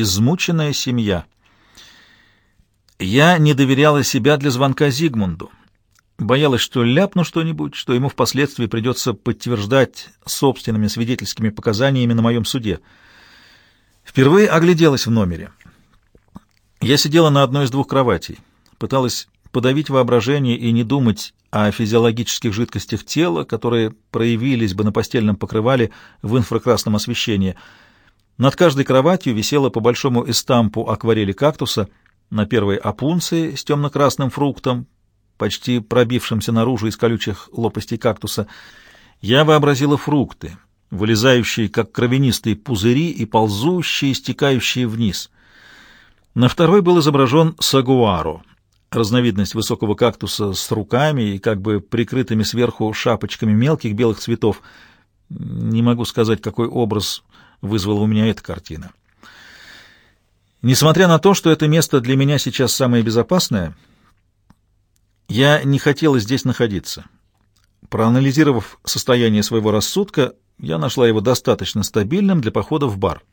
измученная семья. Я не доверяла себя для звонка Зигмунду. Боялась, что ляпну что-нибудь, что ему впоследствии придется подтверждать собственными свидетельскими показаниями на моем суде. Впервые огляделась в номере. Я сидела на одной из двух кроватей, пыталась подавить воображение и не думать о физиологических жидкостях тела, которые проявились бы на постельном покрывале в инфракрасном освещении. Над каждой кроватью висело по большому эстампу акварели кактуса, на первой опунции с темно-красным фруктом, почти пробившимся наружу из колючих лопастей кактуса. Я вообразила фрукты, вылезающие, как кровянистые пузыри, и ползущие, стекающие вниз. На второй был изображен сагуаро — разновидность высокого кактуса с руками и как бы прикрытыми сверху шапочками мелких белых цветов. Не могу сказать, какой образ вызвала у меня эта картина. Несмотря на то, что это место для меня сейчас самое безопасное, я не хотела здесь находиться. Проанализировав состояние своего рассудка, я нашла его достаточно стабильным для похода в бар —